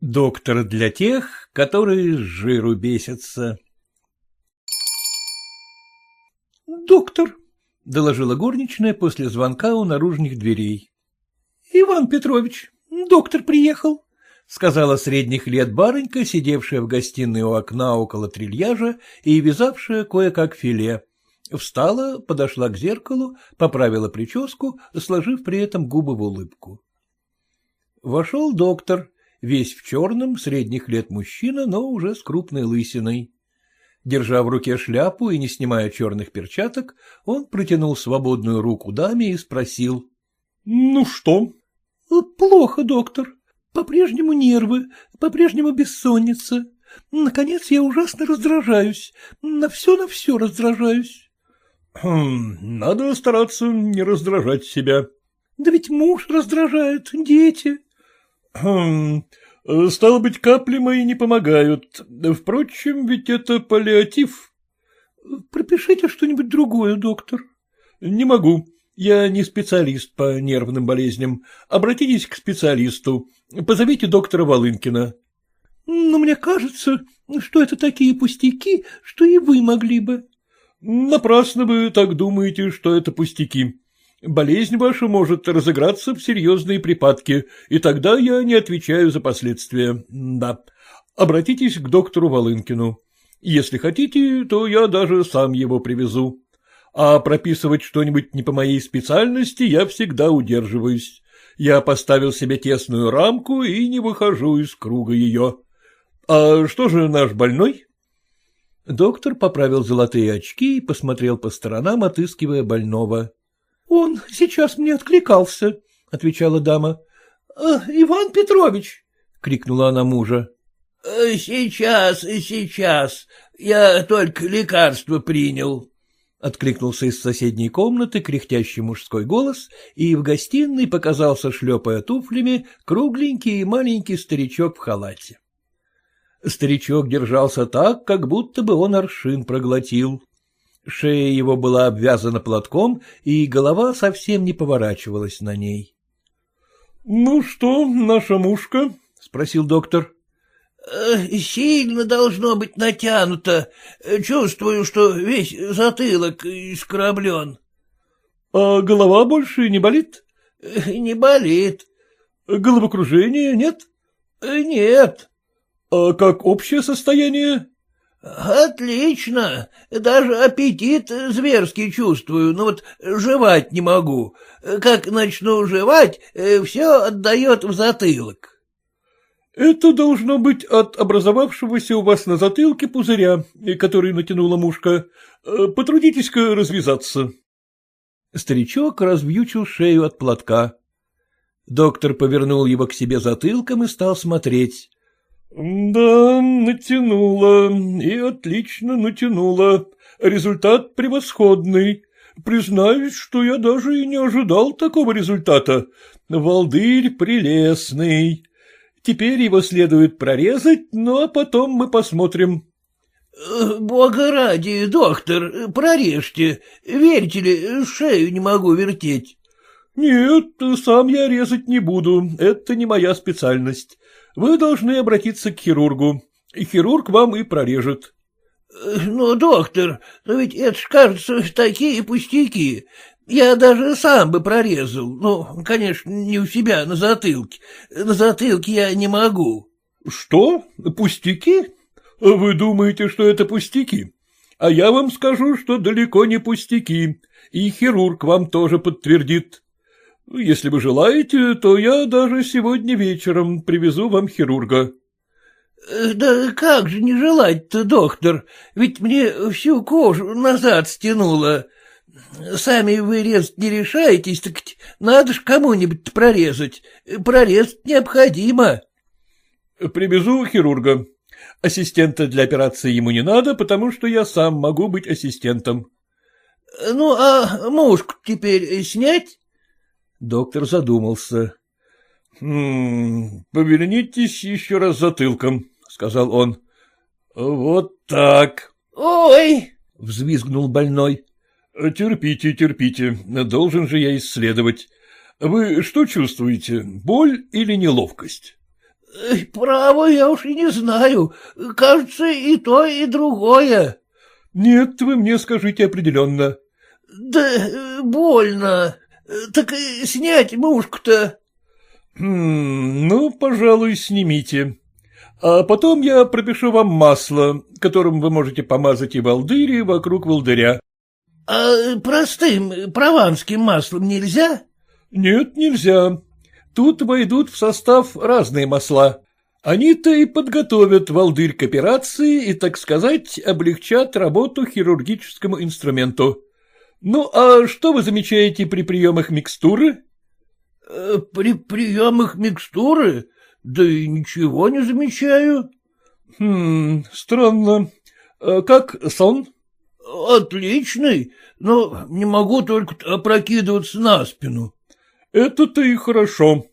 Доктор для тех, которые с жиру бесятся. «Доктор», — доложила горничная после звонка у наружных дверей. — Иван Петрович, доктор приехал, — сказала средних лет барынька, сидевшая в гостиной у окна около трильяжа и вязавшая кое-как филе. Встала, подошла к зеркалу, поправила прическу, сложив при этом губы в улыбку. Вошел доктор, весь в черном, средних лет мужчина, но уже с крупной лысиной. Держа в руке шляпу и не снимая черных перчаток, он протянул свободную руку даме и спросил. — Ну что? — Плохо, доктор. По-прежнему нервы, по-прежнему бессонница. Наконец, я ужасно раздражаюсь. На все на все раздражаюсь. Хм, — Надо стараться не раздражать себя. — Да ведь муж раздражает, дети. — стало быть, капли мои не помогают. Впрочем, ведь это паллиатив. — Пропишите что-нибудь другое, доктор. — Не могу. Я не специалист по нервным болезням. Обратитесь к специалисту. Позовите доктора Волынкина. — Но мне кажется, что это такие пустяки, что и вы могли бы. — Напрасно вы так думаете, что это пустяки. Болезнь ваша может разыграться в серьезные припадки, и тогда я не отвечаю за последствия. Да. Обратитесь к доктору Волынкину. Если хотите, то я даже сам его привезу. А прописывать что-нибудь не по моей специальности я всегда удерживаюсь. Я поставил себе тесную рамку и не выхожу из круга ее. А что же наш больной? Доктор поправил золотые очки и посмотрел по сторонам, отыскивая больного. — Он сейчас мне откликался, — отвечала дама. «А, — Иван Петрович! — крикнула она мужа. «Э, — Сейчас, сейчас. Я только лекарство принял. — откликнулся из соседней комнаты кряхтящий мужской голос, и в гостиной показался, шлепая туфлями, кругленький и маленький старичок в халате. Старичок держался так, как будто бы он аршин проглотил. Шея его была обвязана платком, и голова совсем не поворачивалась на ней. — Ну что, наша мушка? — спросил доктор. «Э, — Сильно должно быть натянуто. Чувствую, что весь затылок искораблен. — А голова больше не болит? Э, — Не болит. — Головокружения нет? Э, — Нет. — А как общее состояние? — Отлично. Даже аппетит зверский чувствую, но вот жевать не могу. Как начну жевать, э, все отдает в затылок. — Это должно быть от образовавшегося у вас на затылке пузыря, который натянула мушка. Э, потрудитесь-ка развязаться. Старичок развьючил шею от платка. Доктор повернул его к себе затылком и стал смотреть. — Да, натянула, и отлично натянула. Результат превосходный. Признаюсь, что я даже и не ожидал такого результата. Волдырь прелестный. Теперь его следует прорезать, ну а потом мы посмотрим. — Бога ради, доктор, прорежьте. Верите ли, шею не могу вертеть. — Нет, сам я резать не буду, это не моя специальность. Вы должны обратиться к хирургу. Хирург вам и прорежет. Э, — Ну, доктор, но ведь это ж, кажется, такие пустяки. Я даже сам бы прорезал. Ну, конечно, не у себя, на затылке. На затылке я не могу. — Что? Пустяки? Вы думаете, что это пустяки? А я вам скажу, что далеко не пустяки, и хирург вам тоже подтвердит. Если вы желаете, то я даже сегодня вечером привезу вам хирурга. Э, — Да как же не желать-то, доктор, ведь мне всю кожу назад стянуло. Сами вы резать не решаетесь, так надо ж кому-нибудь прорезать. Прорезать необходимо. — Привезу хирурга. Ассистента для операции ему не надо, потому что я сам могу быть ассистентом. — Ну, а мушку теперь снять? Доктор задумался. «Хм, — Повернитесь еще раз затылком, — сказал он. — Вот так. — Ой! — взвизгнул больной. — Терпите, терпите, должен же я исследовать. Вы что чувствуете, боль или неловкость? — Право, я уж и не знаю. Кажется, и то, и другое. — Нет, вы мне скажите определенно. — Да больно. Так снять мушку-то. — Ну, пожалуй, снимите. А потом я пропишу вам масло, которым вы можете помазать и волдыри вокруг волдыря. — А простым прованским маслом нельзя? — Нет, нельзя. Тут войдут в состав разные масла. Они-то и подготовят волдырь к операции и, так сказать, облегчат работу хирургическому инструменту. Ну, а что вы замечаете при приемах микстуры? Э, — При приемах микстуры? Да и ничего не замечаю. — Хм, странно. А как сон? — Отличный, но не могу только опрокидываться на спину. — Это-то и хорошо.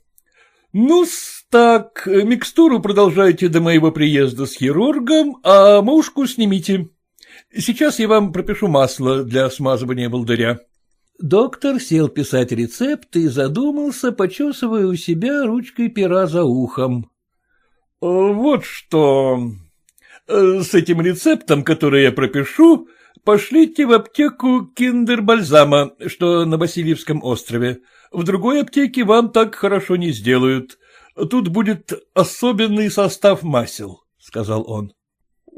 ну так, микстуру продолжайте до моего приезда с хирургом, а мушку снимите. Сейчас я вам пропишу масло для смазывания волдыря. Доктор сел писать рецепт и задумался, почесывая у себя ручкой пера за ухом. — Вот что. С этим рецептом, который я пропишу, пошлите в аптеку киндер-бальзама, что на Васильевском острове. В другой аптеке вам так хорошо не сделают. Тут будет особенный состав масел, — сказал он. —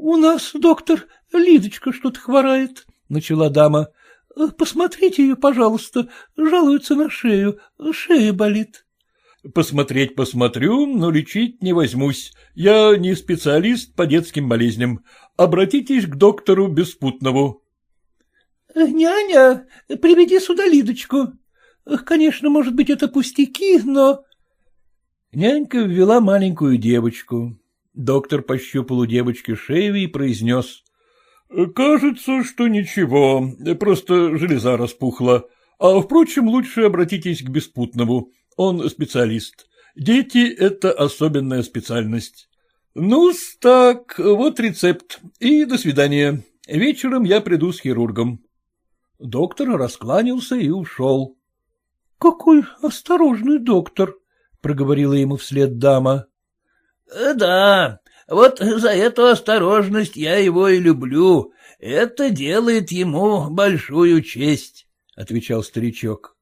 У нас, доктор, Лидочка что-то хворает, — начала дама. Э, — Посмотрите ее, пожалуйста, жалуется на шею, шея болит. — Посмотреть посмотрю, но лечить не возьмусь. Я не специалист по детским болезням. Обратитесь к доктору Беспутнову. Э, — Няня, приведи сюда Лидочку. Конечно, может быть, это пустяки, но... Нянька ввела маленькую девочку. Доктор пощупал у девочки шею и произнес. — Кажется, что ничего, просто железа распухла. А, впрочем, лучше обратитесь к Беспутнову. Он специалист. Дети — это особенная специальность. ну так, вот рецепт. И до свидания. Вечером я приду с хирургом. Доктор раскланялся и ушел. — Какой осторожный доктор, — проговорила ему вслед дама. — Да, вот за эту осторожность я его и люблю. Это делает ему большую честь, — отвечал старичок.